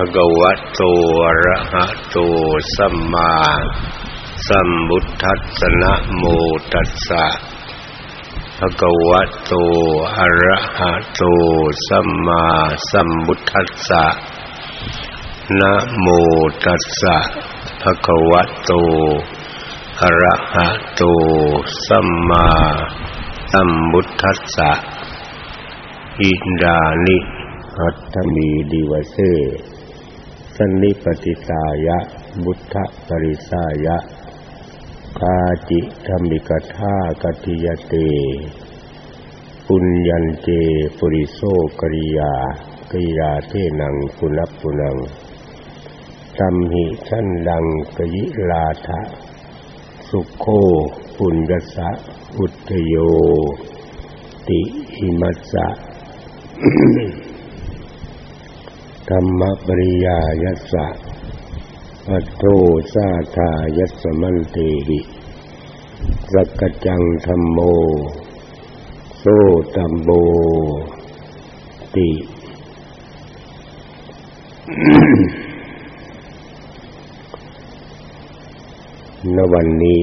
ภะคะวะโตอะระหะโตสัมมาสัมพุทธัสสะนะโมตัสสะภะคะวะโตอะระหะโตสัมมาสัมพุทธัสสะนะโมตัสสะภะคะวะโตอะระหะโตสัมมาสัมพุทธัสสะอินดานิอัตถมีดีวเส สนิปติตายะบุทธปริสายะ กาจิธรรมิกธากติยเต ปุญญันเจปุริโสกริยากิยาเทนังปุนับปุนังตัมหิชันดังกยิลาทะ สุโคปุญญสะ อุตโย ติหิมัสสะ ธรรมปริยายัสสะอัตโตสาธายัสมันเตหิสักจังธรรมโม โซตัมโบติณวันนี้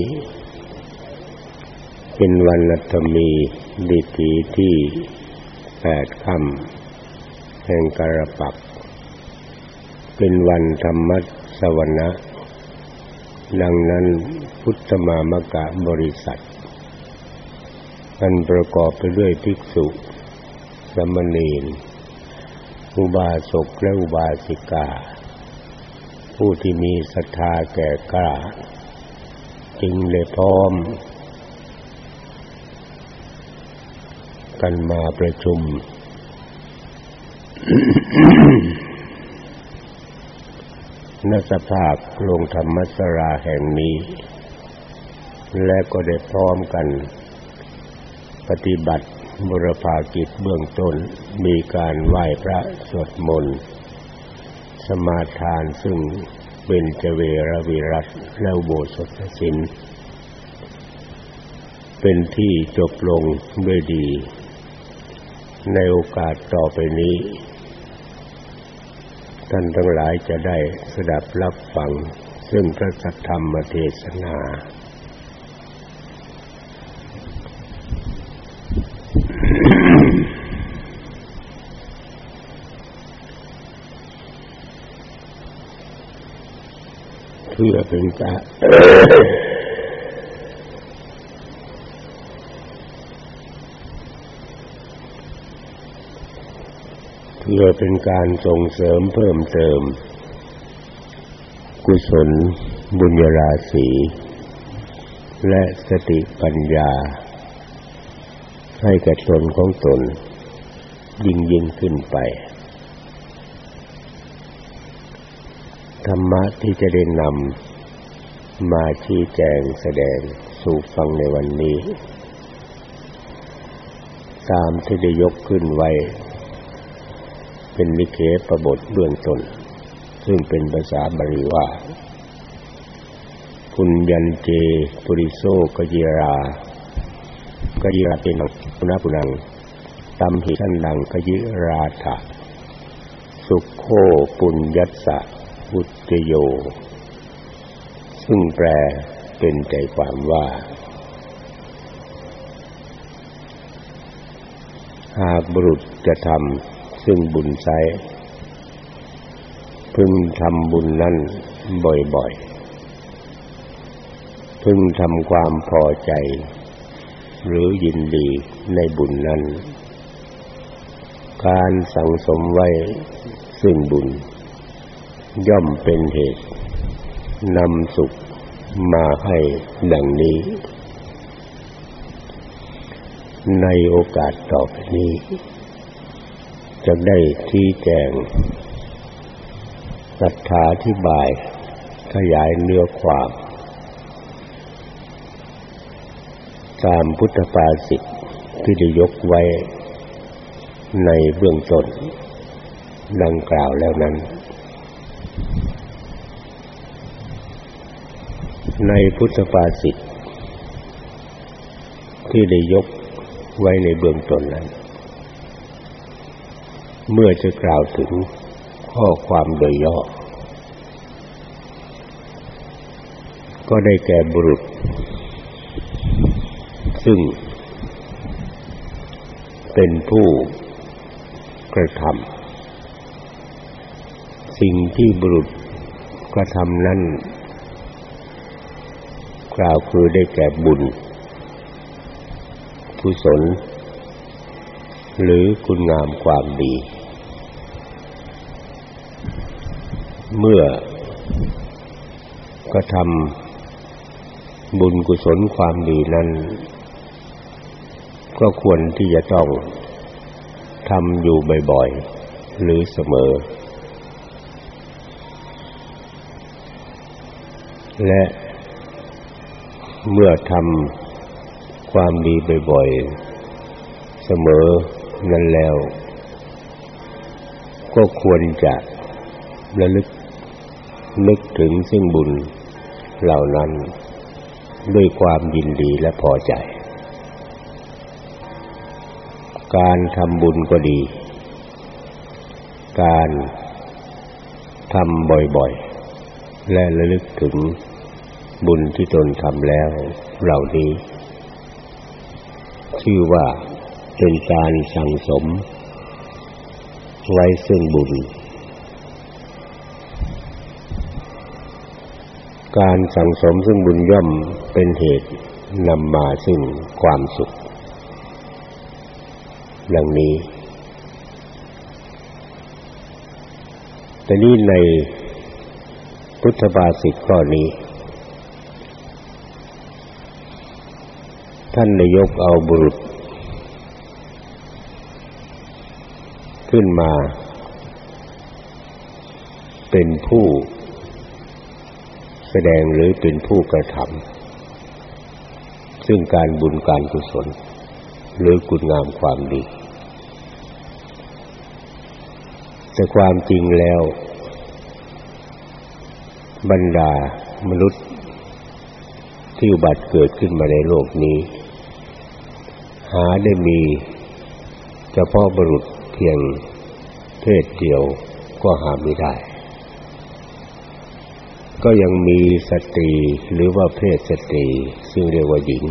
เป็นวันนัตมีดิถีที่แปดคำแห่งกรปัก เป็นวันธรรมสวรรค์ดังนั้นพุทธมามกะบริษัทมันประกอบไปด้วยภิกษุ สมณีนอุบาสกและอุบาสิกา ผู้ที่มีศรัทธาแก่กล้าจึงเลยพร้อม กันมาประชุม ณสภาพโรงธรรมสราแห่งนี้ และก็ได้พร้อมกัน ปฏิบัติบุรพากิจเบื้องต้นมีการไหว้พระสวดมนต์สมาทานซึ่งเป็นเจเวรวิรัตและโบสถศิลเป็นที่จบลงด้วยดี ในโอกาสต่อไปนี้ ท่านทั้งหลายจะได้สดับรับฟัง ซึ่งพระสัทธรรมเทศนา เพื่อเป็นการเพื่อเป็นการส่งเสริมเพิ่มเติม กุศลบุญญาราศีและสติปัญญา ให้แก่ตนของตน ยิ่งยิ่งขึ้นไป ธรรมะที่จะได้นำมาชี้แจงแสดงสู่ฟังในวันนี้ ตามที่ได้ยกขึ้นไว้ เป็นนิเคประบทเบื้องต้น ซึ่งเป็นภาษาบาลีว่าปุญญันเจปุริโสกเยรากยิราเป็นปุณปุนังตัมหิชันดังกยิราถะสุขโคปุญญัสสะพุทธโย ซึ่งแปลเป็นใจความว่า หากบุรุษจะทำ ซึ่งบุญไซพึงทำบุญนั้นบ่อยๆ พึงทำความพอใจ หรือยินดีในบุญนั้น การสั่งสมไว้ซึ่งบุญ ย่อมเป็นเหตุนำสุขมาให้ดังนี้ ในโอกาสต่อไปนี้ จะได้ที่แจงสัทธาธิบาย ขยายเนื้อความ ตามพุทธภาษิตที่ได้ยกไว้ในเบื้องต้นดังกล่าวแล้วนั้น ในพุทธภาษิตที่ได้ยกไว้ในเบื้องต้นนั้น เมื่อจะกล่าวถึงข้อความโดยย่อ ก็ได้แก่บุรุษ ซึ่ง เป็นผู้กระทำสิ่งที่บุรุษกระทำนั้น กล่าวคือได้แก่บุญกุศล หรือคุณงามความดี เมื่อกระทำบุญกุศลความดีนั้น ก็ควรที่จะต้องทำอยู่บ่อยๆ หรือเสมอ และเมื่อทำความดีบ่อยๆ เสมอ นั้นแล้ว ก็ควรจะระลึกนึกถึงซึ่งบุญเหล่านั้นด้วยความยินดีและพอใจ การทำบุญก็ดี การทำบ่อยๆ และระลึกถึงบุญที่ตนทำแล้วเหล่านี้ ชื่อว่า เป็นการสั่งสม ไว้ซึ่งบุญ การสั่งสมซึ่งบุญย่อมเป็นเหตุนำมาซึ่งความสุขดังนี้ แต่นี้ในพุทธบาสิกข้อนี้ ท่านได้ยกเอาบุรุษ ขึ้นมา เป็นผู้แสดงหรือเป็นผู้กระทำซึ่งการบุญการกุศล หรือคุณงามความดี แต่ความจริงแล้ว บรรดามนุษย์ที่อุบัติเกิดขึ้นมาในโลกนี้ หาได้มีเฉพาะบุรุษ เพียงเพศเดียวก็หาไม่ได้ ก็ยังมีสตรีหรือว่าเพศสตรีซึ่งเรียกว่าหญิง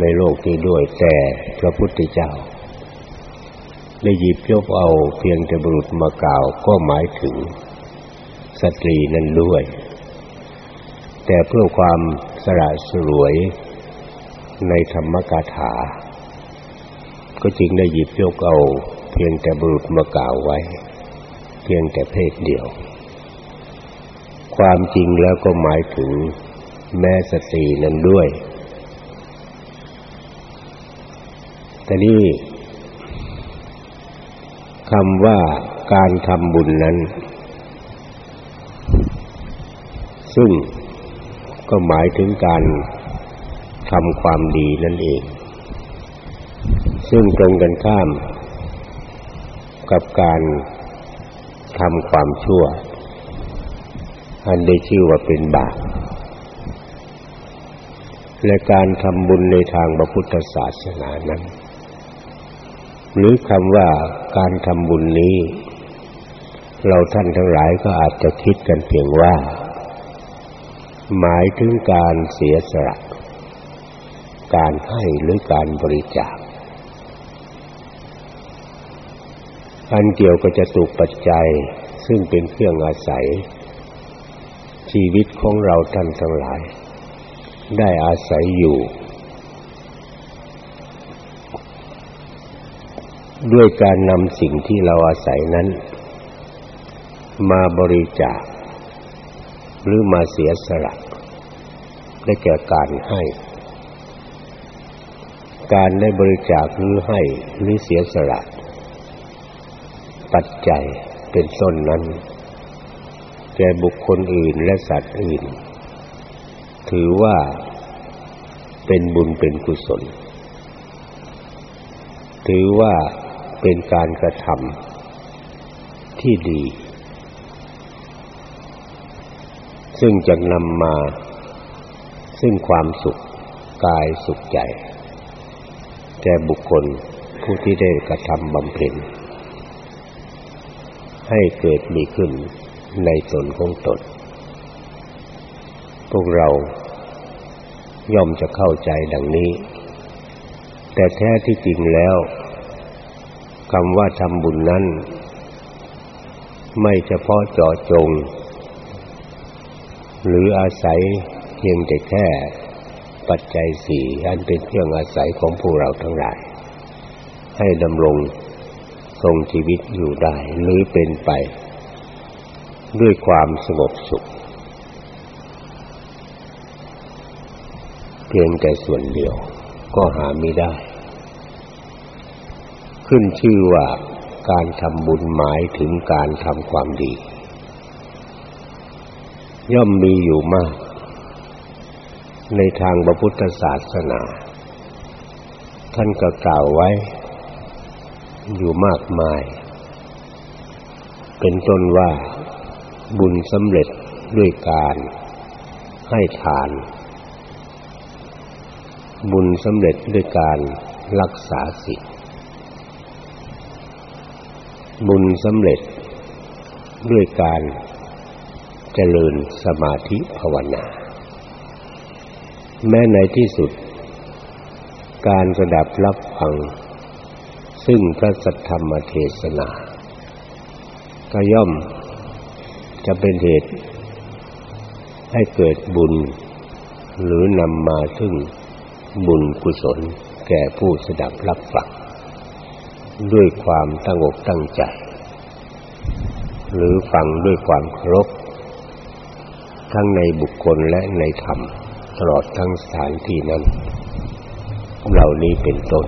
ในโลกนี้ด้วยแต่พระพุทธเจ้าได้หยิบยกเอาเพียงแต่บุรุษมากล่าวก็หมายถึงสตรีนั้นด้วย แต่เพื่อความสละสลวยในธรรมกถา ก็จึงได้หยิบยกเอาเพียงแต่บุรุษมากล่าวไว้ เพียงแต่เพศเดียว ความจริงแล้วก็หมายถึงแม่สตรีนั้นด้วย แต่นี่คำว่าการทำบุญนั้น ซึ่งก็หมายถึงการทำความดีนั่นเอง ซึ่งตรงกันข้าม กับการทำความชั่ว อันได้ชื่อว่าเป็นบาปและการทำบุญในทางพระพุทธศาสนานั้น หรือคำว่าการทำบุญนี้ เราท่านทั้งหลายก็อาจจะคิดกันเพียงว่า หมายถึงการเสียสละการให้หรือการบริจาค อันเกี่ยวกับจตุปัจจัย ซึ่งเป็นเครื่องอาศัย ชีวิตของเราท่านทั้งหลาย ได้อาศัยอยู่ ด้วยการนำสิ่งที่เราอาศัยนั้น มาบริจาค หรือมาเสียสละได้แก่การให้ การได้บริจาคหรือให้หรือเสียสละ ปัจจัยเป็นต้นนั้นแก่บุคคลอื่นและสัตว์อื่น ถือว่าเป็นบุญเป็นกุศล ถือว่าเป็นการกระทำที่ดี ซึ่งจะนำมาซึ่งความสุขกายสุขใจ แก่บุคคลผู้ที่ได้กระทำบำเพ็ญ ให้เกิดมีขึ้นในตนของตน พวกเราย่อมจะเข้าใจดังนี้ แต่แท้ที่จริงแล้วคำว่าทำบุญนั้น ไม่เฉพาะเจาะจง หรืออาศัยเพียงแต่แค่ปัจจัยสี่อันเป็นเครื่องอาศัยของพวกเราทั้งหลาย ให้ดำรง ทรงชีวิตอยู่ได้หรือเป็นไป ด้วยความสงบสุข เพียงแต่ส่วนเดียวก็หาไม่ได้ ขึ้นชื่อว่าการทำบุญหมายถึงการทำความดี ย่อมมีอยู่มาก ในทางพระพุทธศาสนา ท่านก็กล่าวไว้ อยู่มากมาย เป็นต้นว่าบุญสำเร็จด้วยการให้ทาน บุญสำเร็จด้วยการรักษาศีลบุญสำเร็จด้วยการเจริญสมาธิภาวนา แม้ในที่สุด การสดับรับฟัง ซึ่งพระสัทธรรมเทศนา ก็ย่อมจะเป็นเหตุให้เกิดบุญ หรือนำมาซึ่งบุญกุศลแก่ผู้สดับรับฟังด้วยความตั้งอกตั้งใจ หรือฟังด้วยความเคารพทั้งในบุคคลและในธรรม ตลอดทั้งสถานที่นั้น เหล่านี้เป็นต้น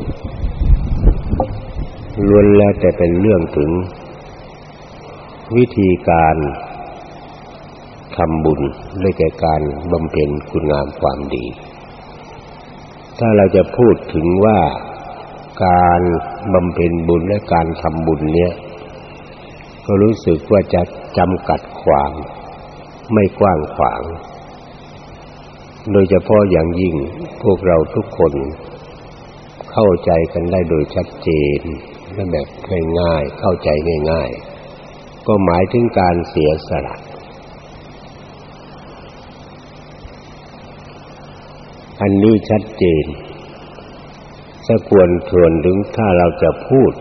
ล้วนแล้วแต่เป็นเรื่องถึง วิธีการทำบุญด้วยแก่การบำเพ็ญคุณงามความดี ถ้าเราจะพูดถึงว่าการบำเพ็ญบุญและการทำบุญเนี้ยก็รู้สึกว่าจะจำกัดความไม่กว้างขวาง โดยเฉพาะอย่างยิ่งพวกเราทุกคนเข้าใจกันได้โดยชัดเจน และแบบง่ายๆเข้าใจง่าย ๆ ก็หมายถึงการเสียสละอันนี้ชัดเจนสะควรทวนถึงถ้าเราจะพูด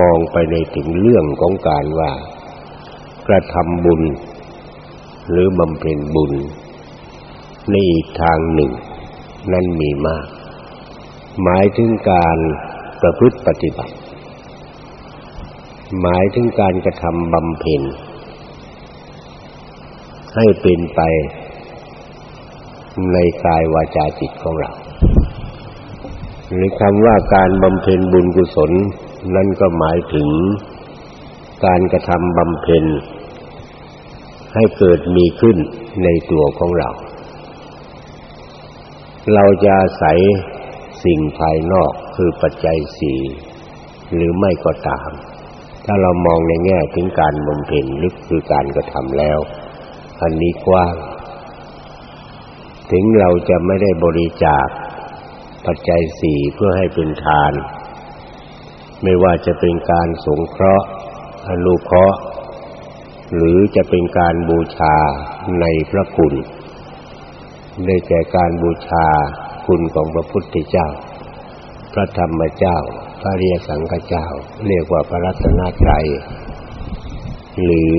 มองไปในถึงเรื่องของการว่า กระทำบุญ หรือบำเพ็ญบุญในอีกทางหนึ่ง นั้นมีมาก หมายถึงการ ประพฤติปฏิบัติ หมายถึงการกระทำบำเพ็ญให้เป็นไปในกายวาจาจิตของเราหรือคำว่าการบำเพ็ญบุญกุศลนั่นก็หมายถึงการกระทำบำเพ็ญให้เกิดมีขึ้นในตัวของเรา เราจะอาศัยสิ่งภายนอก คือปัจจัยสี่หรือไม่ก็ตาม ถ้าเรามองในแง่ถึงการบำเพ็ญลึกคือการกระทำแล้ว อันนี้กว้าง ถึงเราจะไม่ได้บริจาคปัจจัยสี่เพื่อให้เป็นทาน ไม่ว่าจะเป็นการสงเคราะห์อนุเคราะห์หรือจะเป็นการบูชาในพระคุณได้แก่การบูชาคุณของพระพุทธเจ้า พระธรรมเจ้า พระเรียสังฆเจ้า เรียกว่าพระรัตนตรัยหรือ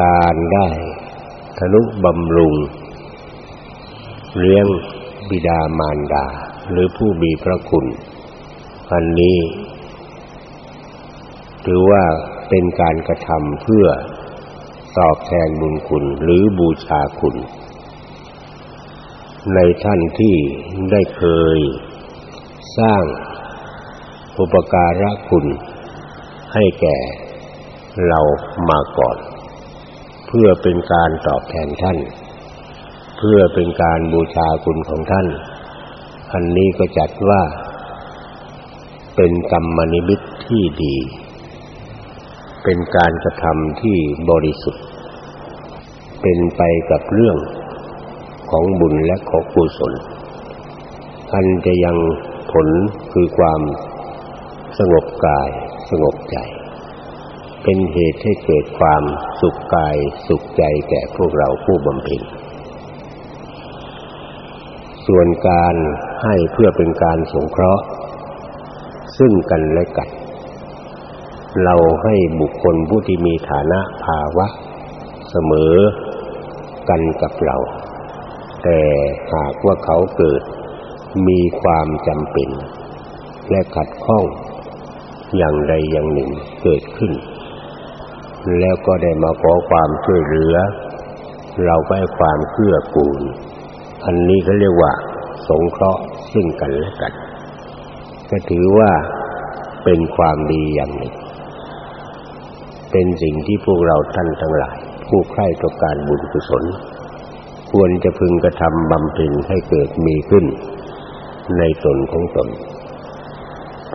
การได้ทนุบำรุง เลี้ยงบิดามารดา หรือผู้มีพระคุณอันนี้ถือว่าเป็นการกระทำเพื่อตอบแทนบุญคุณหรือบูชาคุณ ในท่านที่ได้เคย สร้างอุปการะคุณให้แก่เรามาก่อน เพื่อเป็นการตอบแทนท่าน เพื่อเป็นการบูชาคุณของท่าน อันนี้ก็จัดว่า เป็นกรรมนิมิตที่ดี เป็นการกระทำที่บริสุทธิ์ เป็นไปกับเรื่องของบุญและของกุศลอันจะยัง ผลคือความสงบกายสงบใจ เป็นเหตุให้เกิดความสุขกายสุขใจแก่พวกเราผู้บำเพ็ญส่วนการให้เพื่อเป็นการสงเคราะห์ ซึ่งกันและกัน เราให้บุคคลผู้ที่มีฐานะภาวะ เสมอกันกับเรา แต่หากว่าเขาเกิด มีความจำเป็น และขัดข้องอย่างใดอย่างหนึ่งเกิดขึ้น แล้วก็ได้มาขอความช่วยเหลือ เราก็ให้ความเกื้อกูล อันนี้เขาเรียกว่า สงเคราะห์ซึ่งกันและกันก็ถือว่าเป็นความดีอย่างหนึ่ง เป็นสิ่งที่พวกเราท่านทั้งหลาย ผู้ใคร่ต่อการบุญกุศล ควรจะพึงกระทำบำเพ็ญให้เกิดมีขึ้น ในตนของตน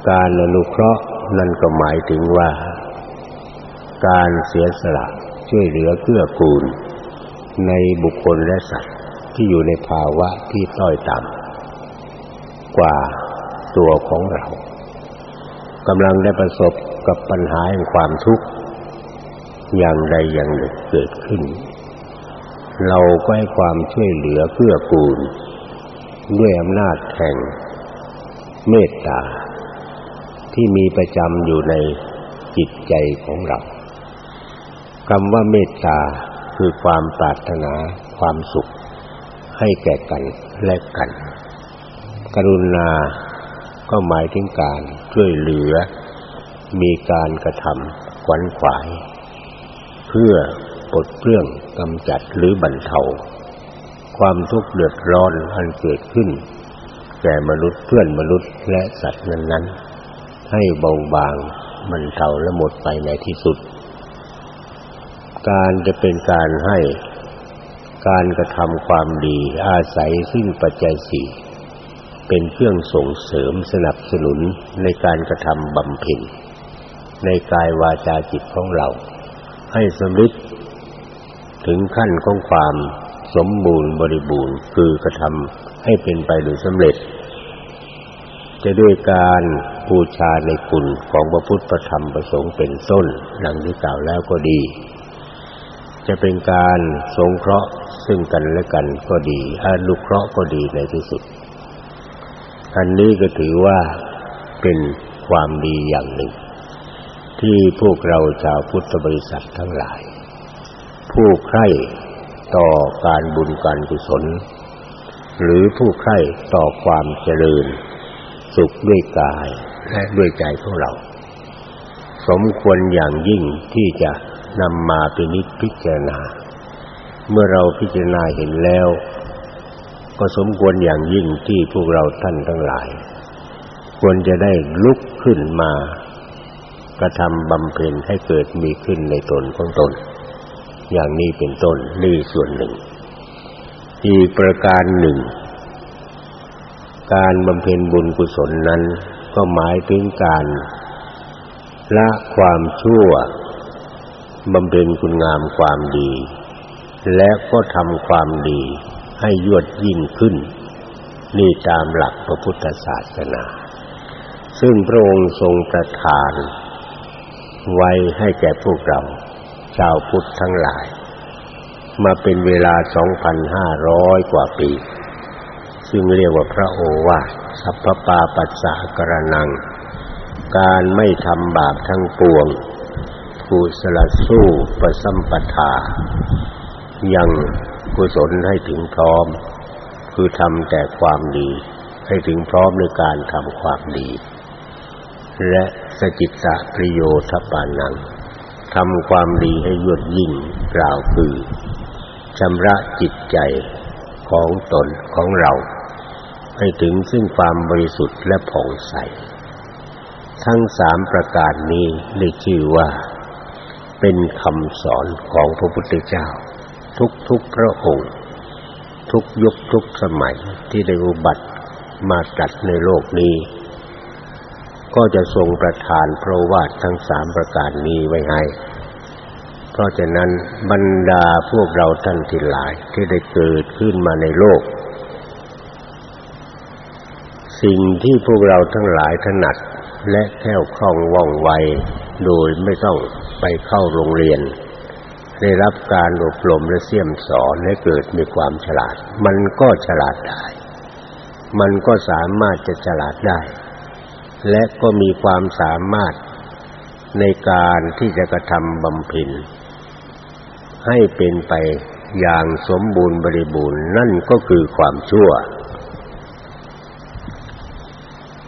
การอนุเคราะห์นั่นก็หมายถึงว่า การเสียสละช่วยเหลือเกื้อกูล ในบุคคลและสัตว์ที่อยู่ในภาวะที่ต้อยต่ำกว่าตัวของเรากำลังได้ประสบกับปัญหาแห่งความทุกข์อย่างใดอย่างหนึ่งเกิดขึ้น เราก็ให้ความช่วยเหลือเพื่อกูล ด้วยอำนาจแห่งเมตตา ที่มีประจำอยู่ในจิตใจของเราคำว่าเมตตาคือความปรารถนาความสุข ให้แก่กันและกัน กรุณาก็หมายถึงการช่วยเหลือ มีการกระทำขวัญขวาย เพื่อปลดเปลื้องกำจัดหรือบรรเทา ความทุกข์เดือดร้อนอันเกิดขึ้น แก่มนุษย์เพื่อนมนุษย์และสัตว์นั้นๆ ให้เบาบางบรรเทาและหมดไปในที่สุด การจะเป็นการให้การกระทำความดีอาศัยซึ่งปัจจัยสี่เป็นเครื่องส่งเสริมสนับสนุนในการกระทำบำเพ็ญในกายวาจาจิตของเรา ให้สำเร็จถึงขั้นของความ สมบูรณ์บริบูรณ์คือกระทำให้เป็นไปโดยสำเร็จ จะด้วยการบูชาในคุณของพระพุทธธรรมประสงค์เป็นต้นดังที่กล่าวแล้วก็ดี จะเป็นการสงเคราะห์ซึ่งกันและกันก็ดีอนุเคราะห์ก็ดีในที่สุดอันนี้ก็ถือว่าเป็นความดีอย่างหนึ่ง ที่พวกเราชาวพุทธบริษัททั้งหลาย ผู้ใคร่ ต่อการบุญการกุศล หรือผู้ใคร่ต่อความเจริญ สุขด้วยกายและด้วยใจของเรา สมควรอย่างยิ่งที่จะนำมาเป็นนิพพิจารณา เมื่อเราพิจารณาเห็นแล้ว ก็สมควรอย่างยิ่งที่พวกเราท่านทั้งหลาย ควรจะได้ลุกขึ้นมากระทำบำเพ็ญให้เกิดมีขึ้นในตนของตน อย่างนี้เป็นต้นนี่ส่วนหนึ่ง อีกประการหนึ่ง การบำเพ็ญบุญกุศลนั้นก็หมายถึงการละความชั่วบำเพ็ญคุณงามความดี และก็ทำความดีให้ยวดยิ่งขึ้น นี่ตามหลักพระพุทธศาสนา ซึ่งพระองค์ทรงประทานไว้ให้แก่พวกเรา ชาวพุทธทั้งหลาย มาเป็นเวลา 2,500 กว่าปี ซึ่งเรียกว่าพระโอวาทสัพพปาปัสสะกรนัง การไม่ทำบาปทั้งปวงกุศลสู้ประสัมปทา ยังกุศลให้ถึงพร้อม คือทำแต่ความดี ให้ถึงพร้อมในการทำความดี และสจิตตะประโยชน์ปานัง ทำความดีให้ยวดยิ่งกล่าวคือชำระจิตใจของตนของเรา ให้ถึงซึ่งความบริสุทธิ์และผ่องใส ทั้งสามประการนี้ได้ชื่อว่า เป็นคำสอนของพระพุทธเจ้า ทุกทุกพระองค์ ทุกยุคทุกสมัยที่ได้อุบัติมาตัดในโลกนี้ ก็จะทรงประทานพระวาททั้งสามประการนี้ไว้ให้ เพราะฉะนั้นบรรดาพวกเราท่านที่หลายที่ได้เกิดขึ้นมาในโลก สิ่งที่พวกเราทั้งหลายถนัดและแค่วคล่องว่องไวโดยไม่ต้องไปเข้าโรงเรียน ได้รับการอบรมและเสี่ยมสอนให้เกิดมีความฉลาด มันก็ฉลาดได้ มันก็สามารถจะฉลาดได้ และก็มีความสามารถในการที่จะกระทำบำเพ็ญให้เป็นไปอย่างสมบูรณ์บริบูรณ์นั่นก็คือความชั่ว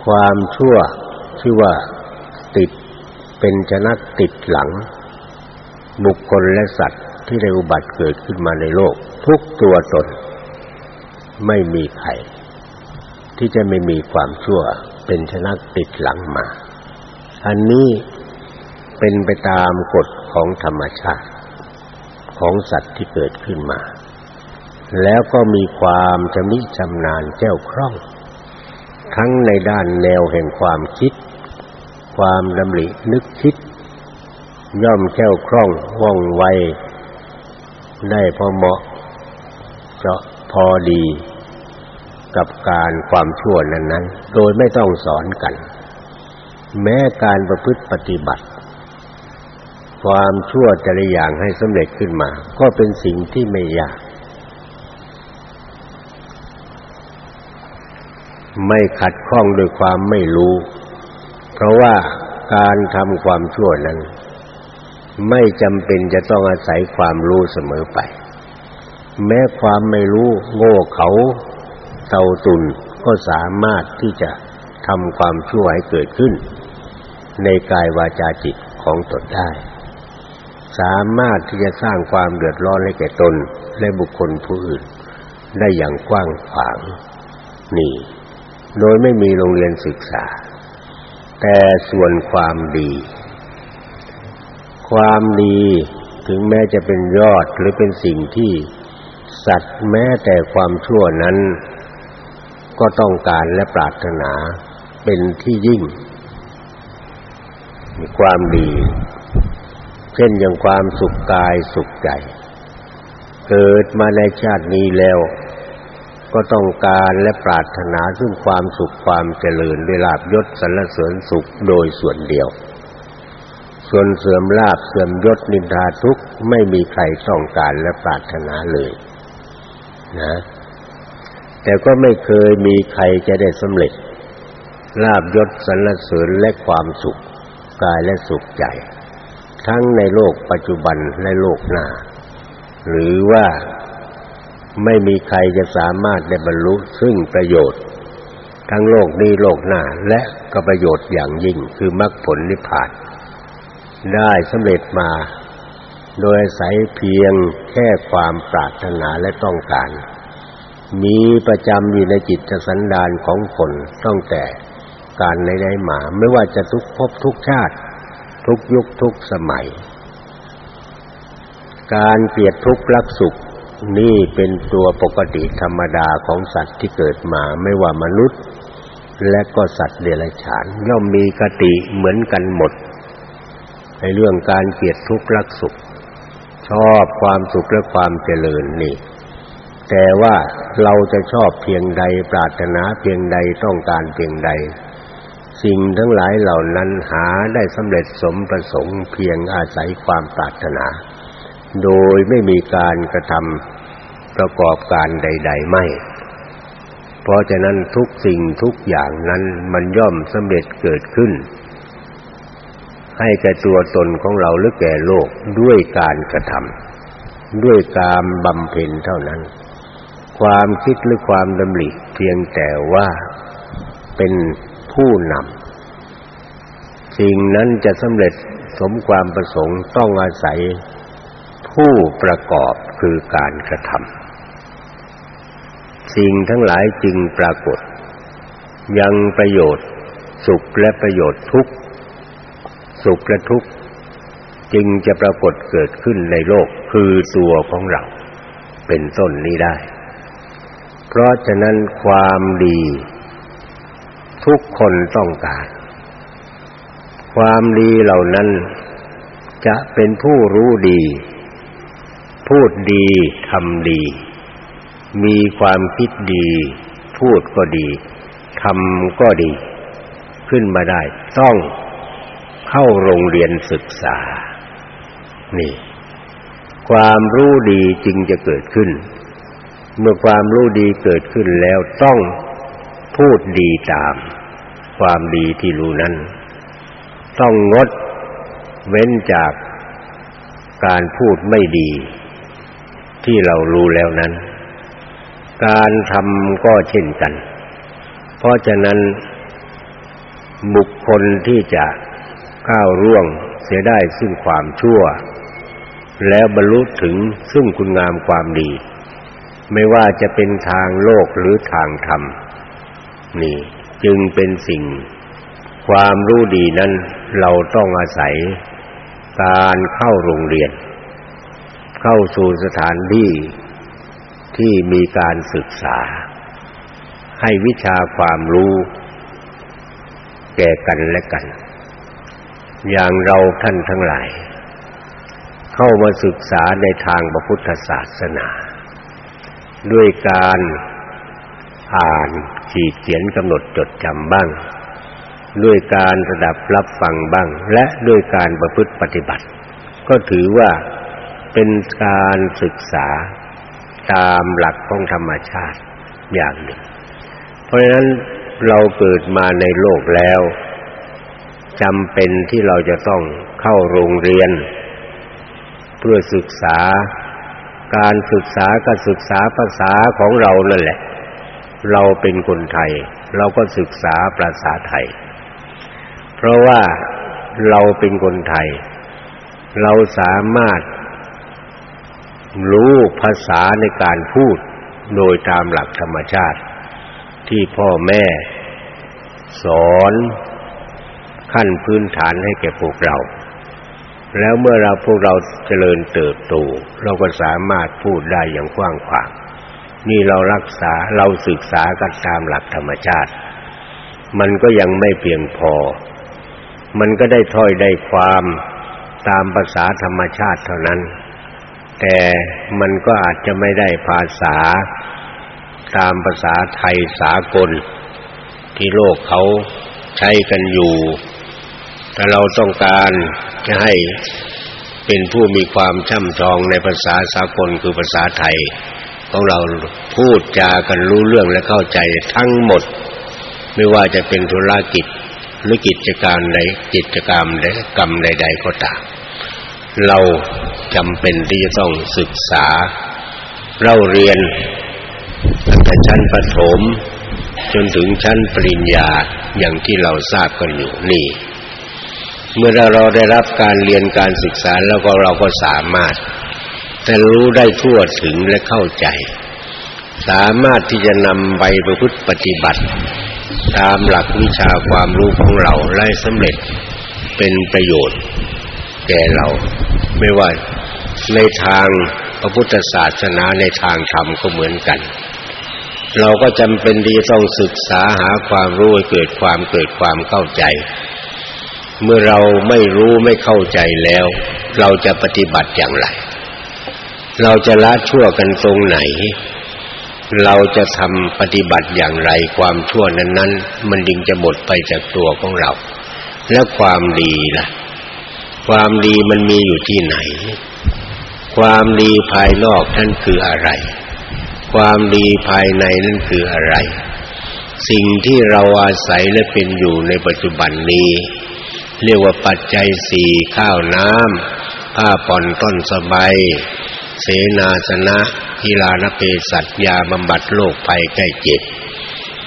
ความชั่วชื่อว่าติดเป็นชนะติดหลัง บุคคลและสัตว์ที่ได้อุบัติเกิดขึ้นมาในโลก ทุกตัวตน ไม่มีใครที่จะไม่มีความชั่ว เป็นชนะติดหลังมา อันนี้เป็นไปตามกฎของธรรมชาติ ของสัตว์ที่เกิดขึ้นมา แล้วก็มีความชำนิชำนาญแก้วคล่อง ทั้งในด้านแนวแห่งความคิด ความดำรินึกคิด ย่อมแก้วคล่องว่องไวได้พอเหมาะเจาะพอดี กับการความชั่วนั้นๆ โดยไม่ต้องสอนกัน แม้การประพฤติปฏิบัติ ความชั่วแต่ละอย่างให้สำเร็จขึ้นมา ก็เป็นสิ่งที่ไม่ยาก ไม่ขัดข้องด้วยความไม่รู้ เพราะว่าการทำความชั่วนั้น ไม่จำเป็นจะต้องอาศัยความรู้เสมอไป แม้ความไม่รู้โง่เขา เตาตุนก็สามารถที่จะทำความชั่วให้เกิดขึ้น ในกายวาจาจิตของตนได้ สามารถที่จะสร้างความเดือดร้อนให้แก่ตนและบุคคลผู้อื่น ได้อย่างกว้างขวาง นี่ โดยไม่มีโรงเรียนศึกษา แต่ส่วนความดี ความดีถึงแม้จะเป็นยอดหรือเป็นสิ่งที่สัตว์แม้แต่ความชั่วนั้น ก็ต้องการและปรารถนาเป็นที่ยิ่ง มีความดี เช่นอย่างความสุขกายสุขใจ เกิดมาในชาตินี้แล้ว ก็ต้องการและปรารถนาซึ่งความสุขความเจริญด้วยลาบยศสรรเสริญสุขโดยส่วนเดียว ส่วนเสื่อมลาบเสื่อมยศนินทาทุกข์ไม่มีใครต้องการและปรารถนาเลย นะ แต่ก็ไม่เคยมีใครจะได้สำเร็จลาบยศสรรเสริญและความสุขกายและสุขใจ ทั้งในโลกปัจจุบันและโลกหน้า หรือว่าไม่มีใครจะสามารถได้บรรลุซึ่งประโยชน์ ทั้งโลกนี้โลกหน้าและก็ประโยชน์อย่างยิ่งคือมรรคผลนิพพาน ได้สำเร็จมา โดยอาศัยเพียงแค่ความปรารถนาและต้องการ มีประจำอยู่ในจิตสันดานของคนตั้งแต่การในใดมา ไม่ว่าจะทุกภพทุกชาติ ทุกยุคทุกสมัย การเกลียดทุกข์รักสุขนี่เป็นตัวปกติธรรมดาของสัตว์ที่เกิดมาไม่ว่ามนุษย์ และก็สัตว์เดรัจฉาน ย่อมมีกติเหมือนกันหมด ในเรื่องการเกลียดทุกข์รักสุข ชอบความสุขและความเจริญนี่ แต่ว่าเราจะชอบเพียงใดปรารถนาเพียงใดต้องการเพียงใด สิ่งทั้งหลายเหล่านั้นหาได้สำเร็จสมประสงค์เพียงอาศัยความปรารถนา โดยไม่มีการกระทำประกอบการใด ๆ ไม่ เพราะฉะนั้นทุกสิ่งทุกอย่างนั้นมันย่อมสำเร็จเกิดขึ้น ให้แก่ตัวตนของเราหรือแก่โลกด้วยการกระทำด้วยการบำเพ็ญเท่านั้น ความคิดหรือความดำริเพียงแต่ว่าเป็นผู้นำสิ่งนั้นจะสำเร็จสมความประสงค์ต้องอาศัยผู้ประกอบคือการกระทำสิ่งทั้งหลายจึงปรากฏ ยังประโยชน์สุขและประโยชน์ทุกข์สุขและทุกข์จึงจะปรากฏเกิดขึ้นในโลกคือตัวของเราเป็นต้นนี้ได้ เพราะฉะนั้นความดี ทุกคนต้องการ ความดีเหล่านั้นจะเป็นผู้รู้ดี พูดดีทำดี มีความคิดดี พูดก็ดีทำก็ดี ขึ้นมาได้ ต้องเข้าโรงเรียนศึกษา นี่ ความรู้ดีจึงจะเกิดขึ้น เมื่อความรู้ดีเกิดขึ้นแล้วต้องพูดดีตาม ความดีที่รู้นั้น ต้องงดเว้นจากการพูดไม่ดี ที่เรารู้แล้วนั้น การทำก็เช่นกัน เพราะฉะนั้น บุคคลที่จะก้าวร่วงเสียได้ซึ่งความชั่ว แล้วบรรลุถึงซึ่งคุณงามความดี ไม่ว่าจะเป็นทางโลกหรือทางธรรม นี่จึงเป็นสิ่ง ความรู้ดีนั้นเราต้องอาศัยการเข้าโรงเรียน เข้าสู่สถานที่ที่มีการศึกษา ให้วิชาความรู้ แก่กันและกัน อย่างเราท่านทั้งหลาย เข้ามาศึกษาในทางพระพุทธศาสนา ด้วยการอ่านขีดเขียนกำหนดจดจำบ้าง ด้วยการระดับรับฟังบ้าง และด้วยการประพฤติปฏิบัติ ก็ถือว่าเป็นการศึกษาตามหลักของธรรมชาติอย่างหนึ่ง เพราะฉะนั้นเราเกิดมาในโลกแล้วจำเป็นที่เราจะต้องเข้าโรงเรียน เพื่อศึกษา การศึกษาก็ศึกษาภาษาของเรานั่นแหละ เราเป็นคนไทย เราก็ศึกษาภาษาไทย เพราะว่าเราเป็นคนไทย เราสามารถรู้ภาษาในการพูดโดยตามหลักธรรมชาติ ที่พ่อแม่ สอนขั้นพื้นฐานให้แก่พวกเรา แล้วเมื่อเราพวกเราเจริญเติบโตเราก็สามารถพูดได้อย่างกว้างขวางนี่เรารักษาเราศึกษากันตามหลักธรรมชาติ มันก็ยังไม่เพียงพอ มันก็ได้ถ้อยได้ความตามภาษาธรรมชาติเท่านั้น แต่มันก็อาจจะไม่ได้ภาษาตามภาษาไทยสากล ที่โลกเขาใช้กันอยู่ แต่เราต้องการ ให้เป็นผู้มีความช่ำชองในภาษาสากลคือภาษาไทย ของเราพูดจากันรู้เรื่องและเข้าใจทั้งหมด ไม่ว่าจะเป็นธุรกิจหรือกิจการใดกิจกรรมใดกรรมใด ๆ ก็ตามเราจำเป็นที่จะต้องศึกษาเราเรียนตั้งแต่ชั้นประถม จนถึงชั้นปริญญาอย่างที่เราทราบกันอยู่นี่ เมื่อเราได้รับการเรียนการศึกษาแล้วก็เราก็สามารถแต่รู้ได้ทั่วถึงและเข้าใจ สามารถที่จะนำไปประพฤติปฏิบัติ ตามหลักวิชาความรู้ของเราไล่สำเร็จเป็นประโยชน์ แก่เรา ไม่ว่าในทางพระพุทธศาสนาในทางธรรมก็เหมือนกัน เราก็จำเป็นที่ต้องศึกษาหาความรู้ให้เกิดความเกิดความเข้าใจ เมื่อเราไม่รู้ไม่เข้าใจแล้ว เราจะปฏิบัติอย่างไร เราจะละชั่วกันตรงไหน เราจะทำปฏิบัติอย่างไร ความชั่วนั้นๆ มันจึงจะหมดไปจากตัวของเรา แล้วความดีล่ะ ความดีมันมีอยู่ที่ไหน ความดีภายนอกนั่นคืออะไร ความดีภายในนั่นคืออะไร สิ่งที่เราอาศัยและเป็นอยู่ในปัจจุบันนี้ เรียกว่าปัจจัยสี่ข้าวน้ำผ้าผ่อนต้นสบายเสนาสนะกีฬานเภสัชยาบำบัดโรคภัยใกล้เจ็บ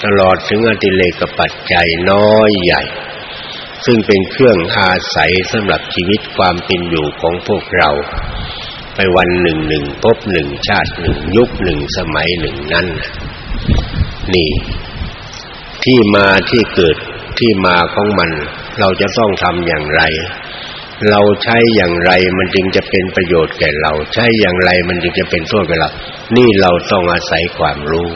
ตลอดถึงอติเลกปัจจัยน้อยใหญ่ ซึ่งเป็นเครื่องอาศัยสำหรับชีวิตความเป็นอยู่ของพวกเรา ไปวันหนึ่งหนึ่งพบหนึ่งชาติหนึ่งยุคหนึ่งสมัยหนึ่งนั้น นี่ ที่มาที่เกิดที่มาของมัน เราจะต้องทำอย่างไร เราใช้อย่างไรมันจึงจะเป็นประโยชน์แก่เรา ใช้อย่างไรมันจึงจะเป็นโทษแก่เรา นี่เราต้องอาศัยความรู้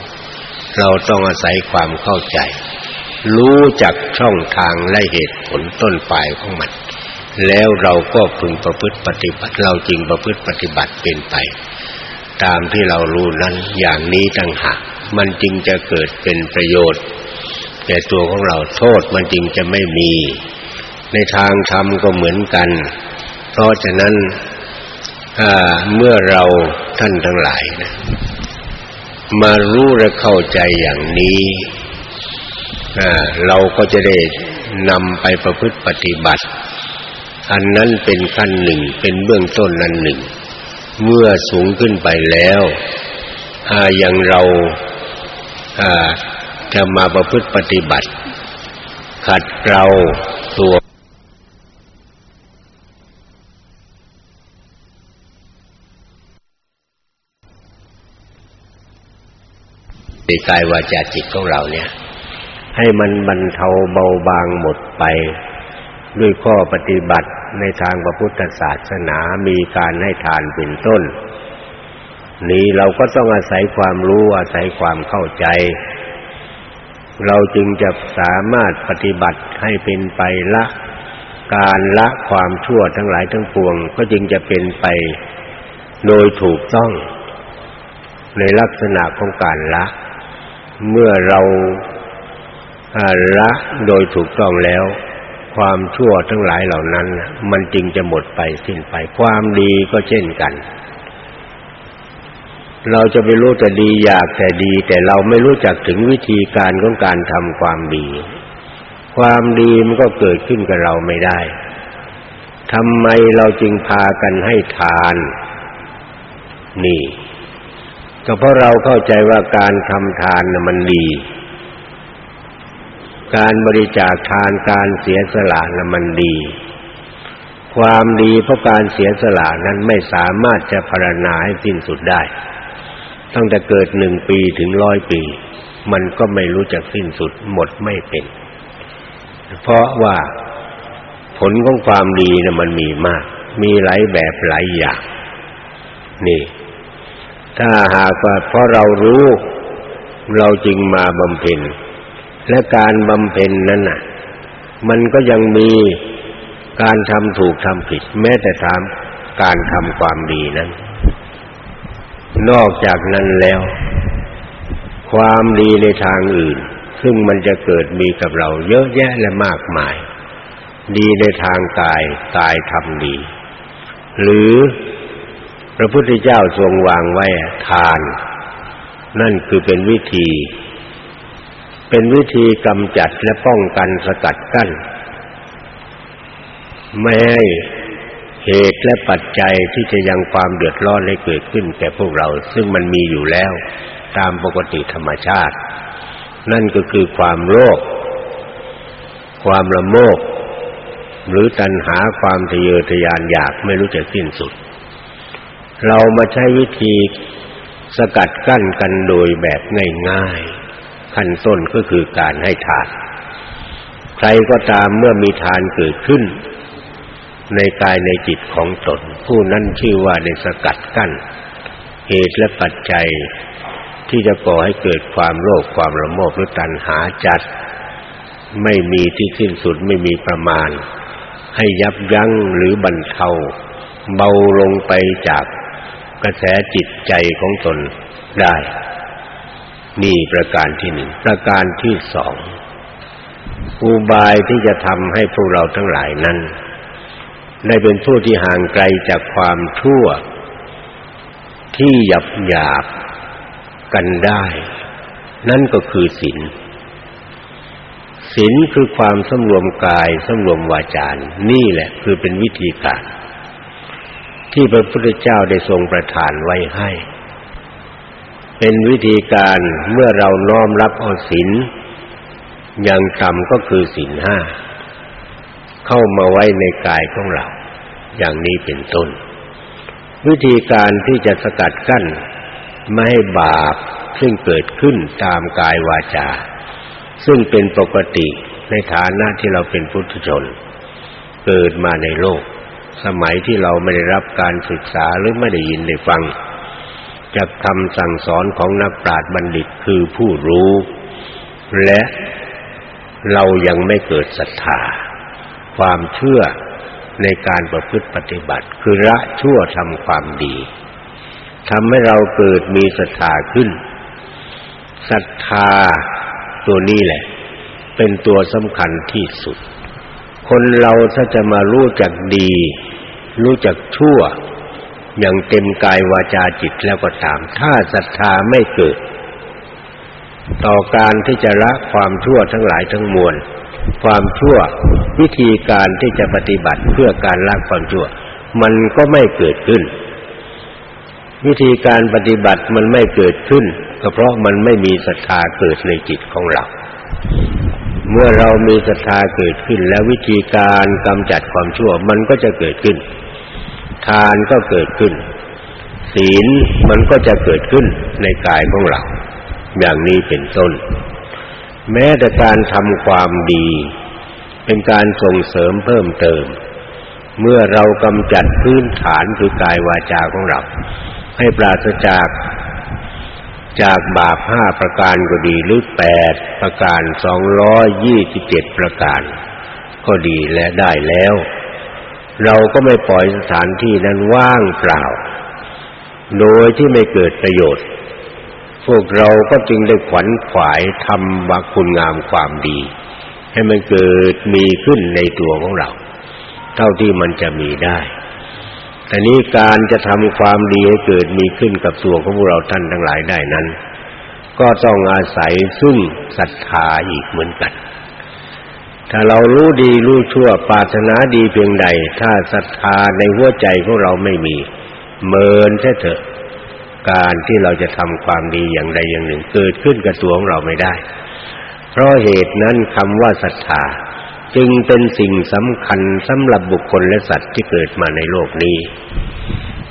เราต้องอาศัยความเข้าใจ รู้จักช่องทางและเหตุผลต้นปลายของมัน แล้วเราก็พึงประพฤติปฏิบัติ เราจริงประพฤติปฏิบัติเป็นไป ตามที่เรารู้นั้นอย่างนี้ต่างหากมันจึงจะเกิดเป็นประโยชน์ แก่ตัวของเราโทษมันจึงจะไม่มี ในทางธรรมก็เหมือนกัน เพราะฉะนั้นเมื่อเราท่านทั้งหลายนะมารู้และเข้าใจอย่างนี้เราก็จะได้นำไปประพฤติปฏิบัติ อันนั้นเป็นขั้นหนึ่งเป็นเบื้องต้นนั้นหนึ่ง เมื่อสูงขึ้นไปแล้วอย่างเรา จะมาประพฤติปฏิบัติ ขัดเราตัวในกายวาจาจิตของเราเนี่ย ให้มันบรรเทาเบาบางหมดไป ด้วยข้อปฏิบัติในทางพระพุทธศาสนามีการให้ทานเป็นต้น นี้เราก็ต้องอาศัยความรู้อาศัยความเข้าใจ เราจึงจะสามารถปฏิบัติให้เป็นไปละการละความชั่วทั้งหลายทั้งปวง ก็จึงจะเป็นไปโดยถูกต้อง ในลักษณะของการละ เมื่อเราละโดยถูกต้องแล้ว ความชั่วทั้งหลายเหล่านั้น มันจึงจะหมดไปสิ้นไปความดีก็เช่นกัน เราจะไปรู้แต่ดีอยากแต่ดี แต่เราไม่รู้จักถึงวิธีการของการทำความดี ความดีมันก็เกิดขึ้นกับเราไม่ได้ทำไมเราจึงพากันให้ทาน นี่ ก็เพราะเราเข้าใจว่าการทำทานน่ะมันดี การบริจาคทานการเสียสละน่ะมันดี ความดีเพราะการเสียสละนั้นไม่สามารถจะพรณนาให้สิ้นสุดได้ ตั้งแต่เกิดหนึ่งปีถึงร้อยปี มันก็ไม่รู้จักสิ้นสุดหมดไม่เป็น เพราะว่าผลของความดีนะ่ะมันมีมาก มีหลายแบบหลายอย่าง นี่ ถ้าหากว่าเพราะเรารู้เราจึงมาบำเพ็ญ และการบำเพ็ญนั้นน่ะ มันก็ยังมีการทำถูกทำผิด แม้แต่ทำการทำความดีนั้น นอกจากนั้นแล้ว ความดีในทางอื่น ซึ่งมันจะเกิดมีกับเราเยอะแยะและมากมาย ดีในทางกายกายทำดี หรือพระพุทธเจ้าทรงวางไว้ทาน นั่นคือเป็นวิธี เป็นวิธีกำจัดและป้องกันสกัดกั้น ไม่ให้ เหตุและปัจจัยที่จะยังความเดือดร้อนให้เกิดขึ้นแก่พวกเรา ซึ่งมันมีอยู่แล้วตามปกติธรรมชาติ นั่นก็คือความโลภความละโมบหรือตัณหาความทะเยอทะยานอยากไม่รู้จักสิ้นสุด เรามาใช้วิธีสกัดกั้นกันโดยแบบง่ายๆ ขั้นต้นก็คือการให้ทาน ใครก็ตามเมื่อมีทานเกิดขึ้น ในกายในจิตของตน ผู้นั้นชื่อว่าได้สกัดกั้น เหตุและปัจจัยที่จะก่อให้เกิดความโลภความระโมบหรือตัณหาจัด ไม่มีที่สิ้นสุดไม่มีประมาณ ให้ยับยั้งหรือบรรเทาเบาลงไปจากกระแสจิตใจของตนได้ นี่ประการที่หนึ่งประการที่สองอุบายที่จะทำให้พวกเราทั้งหลายนั้น ได้เป็นผู้ที่ห่างไกลจากความชั่ว ที่หยับหยาบกันได้ นั่นก็คือศีลศีลคือความสำรวมกายสำรวมวาจา นี่แหละคือเป็นวิธีการ ที่พระพุทธเจ้าได้ทรงประทานไว้ให้ เป็นวิธีการเมื่อเราน้อมรับเอาศีลอย่างต่ำก็คือศีลห้า เข้ามาไว้ในกายของเรา อย่างนี้เป็นต้น วิธีการที่จะสกัดกั้น ไม่ให้บาปซึ่งเกิดขึ้นตามกายวาจา ซึ่งเป็นปกติในฐานะที่เราเป็นพุทธชน เกิดมาในโลก สมัยที่เราไม่ได้รับการศึกษาหรือไม่ได้ยินได้ฟังจากคำสั่งสอนของนักปราชญ์บัณฑิตคือผู้รู้ และเรายังไม่เกิดศรัทธา ความเชื่อในการประพฤติปฏิบัติ คือละชั่วทำความดีทำให้เราเกิดมีศรัทธาขึ้นศรัทธาตัวนี้แหละ เป็นตัวสำคัญที่สุด คนเราถ้าจะมารู้จักดี รู้จักชั่ว อย่างเต็มกายวาจาจิตแล้วก็ตาม ถ้าศรัทธาไม่เกิด ต่อการที่จะละความชั่วทั้งหลายทั้งมวล ความชั่ว วิธีการที่จะปฏิบัติเพื่อการละความชั่ว มันก็ไม่เกิดขึ้น วิธีการปฏิบัติมันไม่เกิดขึ้น ก็เพราะมันไม่มีศรัทธาเกิดในจิตของเรา เมื่อเรามีศรัทธาเกิดขึ้น แล้ววิธีการกำจัดความชั่วมันก็จะเกิดขึ้น ทานก็เกิดขึ้น ศีลมันก็จะเกิดขึ้นในกายของเรา อย่างนี้เป็นต้น แม้แต่การทำความดี เป็นการส่งเสริมเพิ่มเติม เมื่อเรากำจัดพื้นฐานคือกายวาจาของเรา ให้ปราศจาก จากบาปห้าประการก็ดีหรือแปดประการสองร้อยยี่สิบเจ็ดประการ ก็ดีและได้แล้ว เราก็ไม่ปล่อยสถานที่นั้นว่างเปล่า โดยที่ไม่เกิดประโยชน์ พวกเราก็จึงได้ขวัญขวายทำวัคุณงามความดี ให้มันเกิดมีขึ้นในตัวของเรา เท่าที่มันจะมีได้แต่นี้การจะทำความดีให้เกิดมีขึ้นกับตัวของพวกเราท่านทั้งหลายได้นั้น ก็ต้องอาศัยซึ่งศรัทธาอีกเหมือนกัน ถ้าเรารู้ดีรู้ชั่วปรารถนาดีเพียงใด ถ้าศรัทธาในหัวใจของเราไม่มี เมินแค่เถอะ การที่เราจะทำความดีอย่างใดอย่างหนึ่ง เกิดขึ้นกับตัวของเราไม่ได้ เพราะเหตุนั้นคำว่าศรัทธาจึงเป็นสิ่งสำคัญสำหรับบุคคลและสัตว์ที่เกิดมาในโลกนี้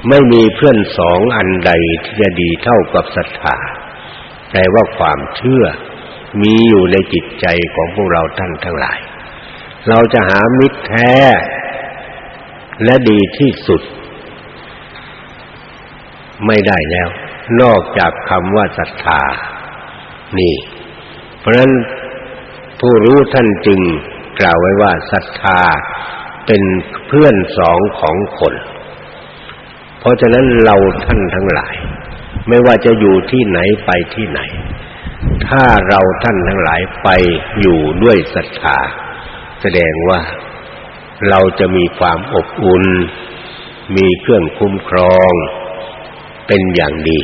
ไม่มีเพื่อนสองอันใดที่จะดีเท่ากับศรัทธาแต่ว่าความเชื่อมีอยู่ในจิตใจของพวกเราท่านทั้งหลาย เราจะหามิตรแท้ และดีที่สุด ไม่ได้แล้ว นอกจากคำว่าศรัทธา นี่ เพราะนั้นผู้รู้ท่านจึงกล่าวไว้ว่าศรัทธาเป็นเพื่อนสองของคน เพราะฉะนั้นเราท่านทั้งหลาย ไม่ว่าจะอยู่ที่ไหนไปที่ไหน ถ้าเราท่านทั้งหลายไปอยู่ด้วยศรัทธา แสดงว่าเราจะมีความอบอุ่น มีเครื่องคุ้มครอง เป็นอย่างดี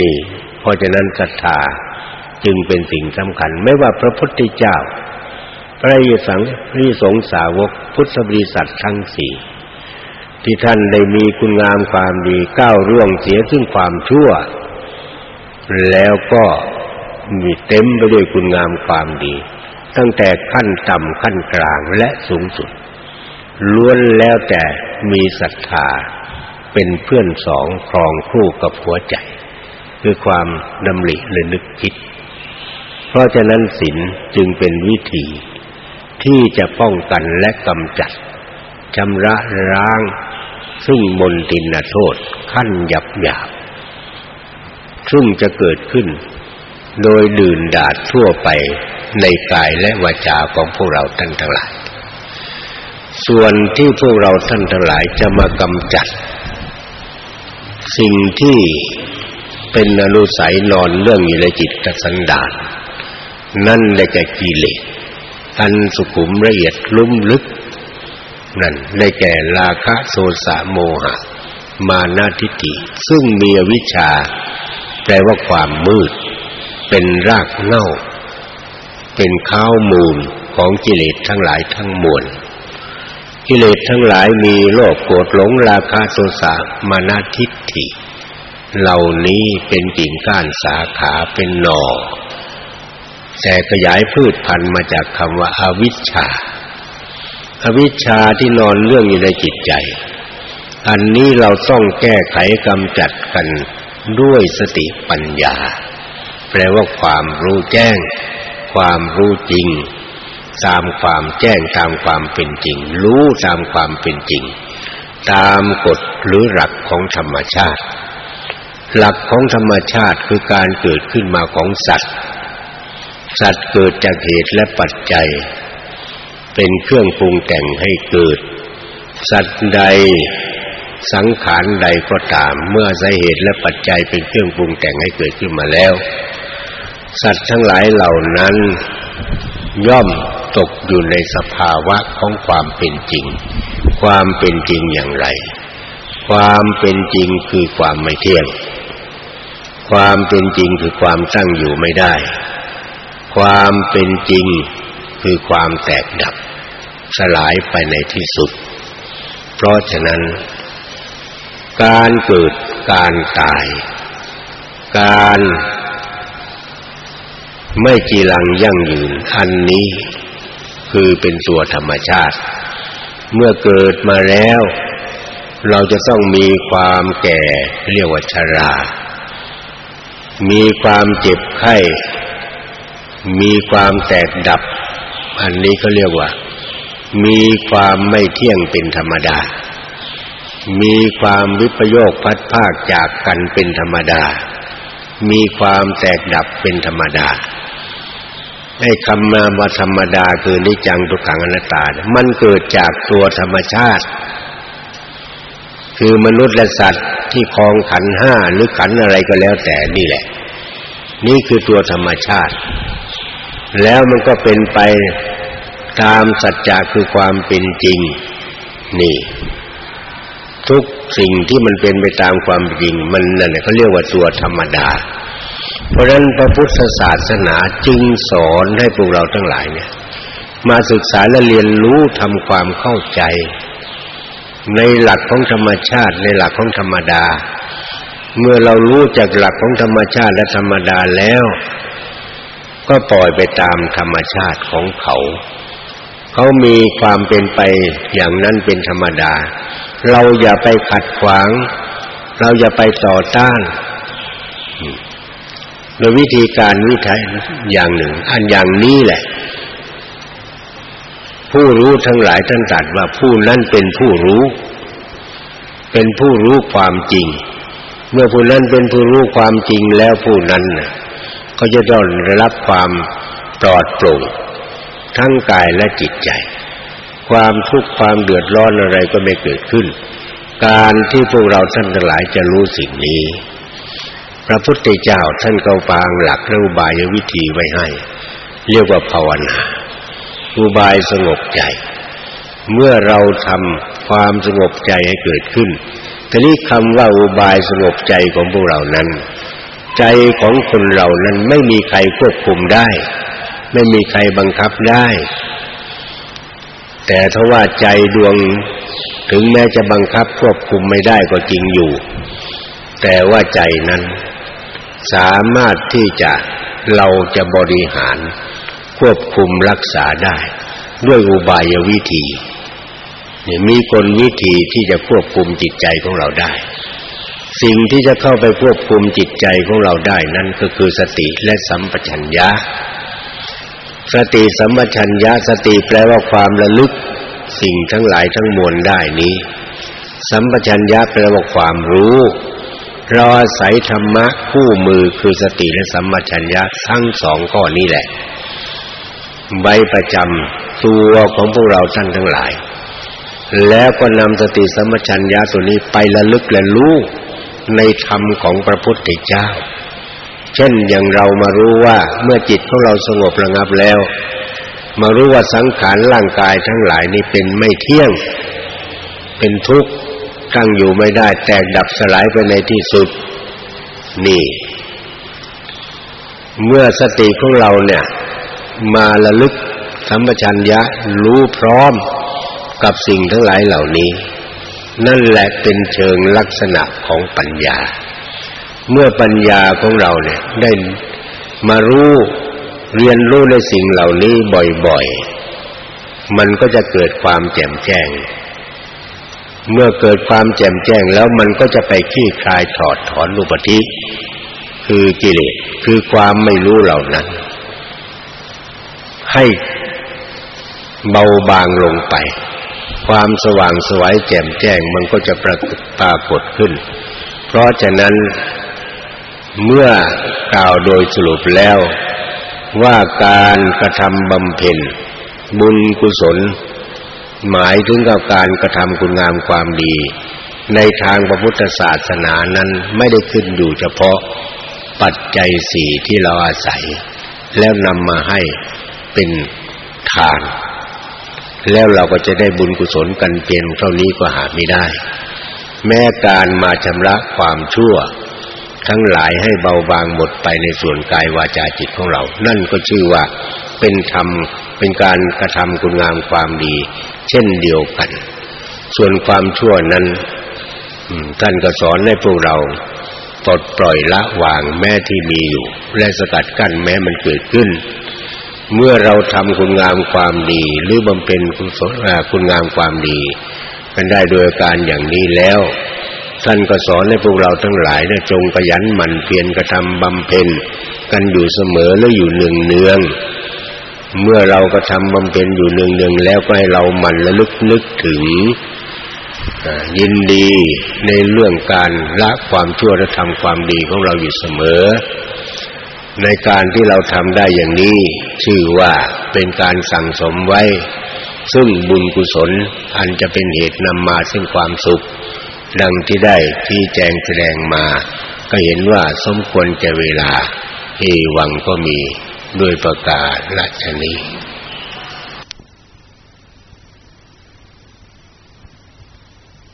นี่ เพราะฉะนั้นศรัทธาจึงเป็นสิ่งสำคัญ ไม่ว่าพระพุทธเจ้า พระยสังพระสงฆ์สาวกพุทธบริษัททั้งสี่ที่ท่านได้มีคุณงามความดีก้าวร่วงเสียซึ่งความชั่ว แล้วก็มีเต็มไปด้วยคุณงามความดี ตั้งแต่ขั้นต่ำขั้นกลางและสูงสุด ล้วนแล้วแต่มีศรัทธา เป็นเพื่อนสองครองคู่กับหัวใจ คือความดำริและนึกคิด เพราะฉะนั้นศีลจึงเป็นวิธี ที่จะป้องกันและกำจัดชำระล้าง ซึ่งมนตินโทษขั้นหยับหยาบซึ่งจะเกิดขึ้น โดยดื่นดาดทั่วไปในกายและวาจาของพวกเราท่านทั้งหลาย ส่วนที่พวกเราท่านทั้งหลายจะมากำจัด สิ่งที่เป็นอนุสัยนอนเรื่องอยู่ในจิตกสันดานนั่นได้แก่กิเลสอันสุขุมละเอียดลุ่มลึก นั่นได้แก่ราคะโทสะโมหะ มานาทิฏฐิซึ่งมีวิชา แปลว่าความมืด เป็นรากเง่า เป็นข้าวมูลของกิเลสทั้งหลายทั้งมวล กิเลสทั้งหลายมีโลภโกรธหลงราคะโทสะมานาทิฏฐิ เหล่านี้เป็นกิ่งก้านสาขาเป็นหน่อแต่ขยายพืชพันธุ์มาจากคำว่าอาวิชชาอวิชชาที่นอนเรื่องอยู่ในจิตใจ อันนี้เราต้องแก้ไขกำจัดกันด้วยสติปัญญา แปลว่าความรู้แจ้ง ความรู้จริง ตามความแจ้งตามความเป็นจริง รู้ตามความเป็นจริง ตามกฎหรือหลักของธรรมชาติ หลักของธรรมชาติคือการเกิดขึ้นมาของสัตว์ สัตว์เกิดจากเหตุและปัจจัย เป็นเครื่องปรุงแต่งให้เกิด สัตว์ใดสังขารใดก็ตาม เมื่อสาเหตุและปัจจัยเป็นเครื่องปรุงแต่งให้เกิดขึ้นมาแล้ว สัตว์ทั้งหลายเหล่านั้นย่อม ตกอยู่ในสภาวะของความเป็นจริง ความเป็นจริงอย่างไร ความเป็นจริงคือความไม่เที่ยง ความเป็นจริงคือความตั้งอยู่ไม่ได้ ความเป็นจริงคือความแตกดับ สลายไปในที่สุด เพราะฉะนั้น การเกิดการตาย การไม่จีรังยั่งยืนอันนี้ คือเป็นตัวธรรมชาติ เมื่อเกิดมาแล้ว เราจะต้องมีความแก่เรียกว่าชรา มีความเจ็บไข้ มีความแตกดับ อันนี้เขาเรียกว่า มีความไม่เที่ยงเป็นธรรมดา มีความวิปโยคพัดภาคจากกันเป็นธรรมดา มีความแตกดับเป็นธรรมดา ไอ้คำมาว่าธรรมดาคือนิจังทุกขังอนัตตา มันเกิดจากตัวธรรมชาติ คือมนุษย์และสัตว์ที่คลองขันห้าหรือขันอะไรก็แล้วแต่นี่แหละ นี่คือตัวธรรมชาติ แล้วมันก็เป็นไปตามสัจจะคือความเป็นจริง นี่ ทุกสิ่งที่มันเป็นไปตามความจริง มันนั่นเขาเรียกว่าตัวธรรมดา เพราะฉะนั้นพระพุทธศาสนาจึงสอนให้พวกเราทั้งหลายเนี่ย มาศึกษาและเรียนรู้ทำความเข้าใจ ในหลักของธรรมชาติในหลักของธรรมดา เมื่อเรารู้จากหลักของธรรมชาติและธรรมดาแล้ว ก็ปล่อยไปตามธรรมชาติของเขา เขามีความเป็นไปอย่างนั้นเป็นธรรมดา เราอย่าไปขัดขวาง เราอย่าไปต่อต้าน โดยวิธีการวิธีอย่างหนึ่ง อันอย่างนี้แหละ ผู้รู้ทั้งหลายท่านตรัสว่าผู้นั้นเป็นผู้รู้ เป็นผู้รู้ความจริง เมื่อผู้นั้นเป็นผู้รู้ความจริงแล้วผู้นั้นน่ะก็จะต้องได้รับความปลอดโปร่งทั้งกายและจิตใจ ความทุกข์ความเดือดร้อนอะไรก็ไม่เกิดขึ้น การที่พวกเราท่านทั้งหลายจะรู้สิ่งนี้ พระพุทธเจ้าท่านก็วางหลักและอุบายวิธีไว้ให้ เรียกว่าภาวนาอุบายสงบใจ เมื่อเราทำความสงบใจให้เกิดขึ้นทีนี้คำว่าอุบายสงบใจของพวกเรานั้น ใจของคนเรานั้นไม่มีใครควบคุมได้ ไม่มีใครบังคับได้ แต่ถ้าว่าใจดวงถึงแม้จะบังคับควบคุมไม่ได้ก็จริงอยู่ แต่ว่าใจนั้น สามารถที่จะเราจะบริหารควบคุมรักษาได้ ด้วยอุบายวิธีเนี่ยมีกลวิธีที่จะควบคุมจิตใจของเราได้ สิ่งที่จะเข้าไปควบคุมจิตใจของเราได้นั่นก็คือสติและสัมปชัญญะ สติสัมปชัญญะสติแปลว่าความระลึกสิ่งทั้งหลายทั้งมวลได้นี้ สัมปชัญญะแปลว่าความรู้ เราอาศัยธรรมะคู่มือคือสติและสัมมาชัญญะทั้งสองข้อนี้แหละ ใบประจำตัวของพวกเราท่านทั้งหลาย แล้วก็นำสติสัมปชัญญะตัวนี้ไประลึกและรู้ในธรรมของพระพุทธเจ้า เช่นอย่างเรามารู้ว่าเมื่อจิตของเราสงบระงับแล้ว มารู้ว่าสังขารร่างกายทั้งหลายนี้เป็นไม่เที่ยง เป็นทุกข์ ตั้งอยู่ไม่ได้ แตกดับสลายไปในที่สุด นี่ เมื่อสติของเราเนี่ย มาระลึกสัมปชัญญะรู้พร้อมกับสิ่งทั้งหลายเหล่านี้ นั่นแหละเป็นเชิงลักษณะของปัญญา เมื่อปัญญาของเราเนี่ยได้มารู้เรียนรู้ในสิ่งเหล่านี้บ่อยๆ มันก็จะเกิดความแจ่มแจ้ง เมื่อเกิดความแจ่มแจ้งแล้วมันก็จะไปขี้คลายถอดถอนอุปธิคือกิเลสคือความไม่รู้เหล่านั้น ให้เบาบางลงไป ความสว่างสวยแจ่มแจ้งมันก็จะปรปรากฏขึ้น เพราะฉะนั้นเมื่อกล่าวโดยสรุปแล้วว่าการกระทำบำเพ็ญบุญกุศล หมายถึงกับการกระทำคุณงามความดี ในทางพระพุทธศาสนานั้นไม่ได้ขึ้นอยู่เฉพาะปัจจัยสี่ที่เราอาศัย แล้วนำมาให้เป็นททาน แล้วเราก็จะได้บุญกุศลกันเพียงเท่านี้ก็หาไม่ได้ แม้การมาชำระความชั่ว ทั้งหลายให้เบาบางหมดไปในส่วนกายวาจาจิตของเรา นั่นก็ชื่อว่าเป็นธรรม เป็นการกระทำคุณงามความดี เช่นเดียวกัน ส่วนความชั่วนั้นท่านก็สอนให้พวกเราปลดปล่อยละวางแม้ที่มีอยู่ และสกัดกั้นแม้มันเกิดขึ้น เมื่อเราทำคุณงามความดี หรือบำเพ็ญคุณศลคุณงามความดีกันได้โดยการอย่างนี้แล้ว ท่านก็สอนให้พวกเราทั้งหลายเนี่ยจงขยันหมั่นเพียรกระทำบำเพ็ญกันอยู่เสมอและอยู่เนืองเนือง เมื่อเรากระทำบำเพ็ญอยู่เนืองเนืองแล้วก็ให้เราหมั่นระลึกนึกถึงยินดีในเรื่องการละความชั่วและทำความดีของเราอยู่เสมอ ในการที่เราทำได้อย่างนี้ ชื่อว่าเป็นการสั่งสมไว้ ซึ่งบุญกุศลอันจะเป็นเหตุนำมาซึ่งความสุข ดังที่ได้ที่แจงแสดงมา ก็เห็นว่าสมควรแก่เวลาเอวังก็มี ด้วยประกาศราชนี้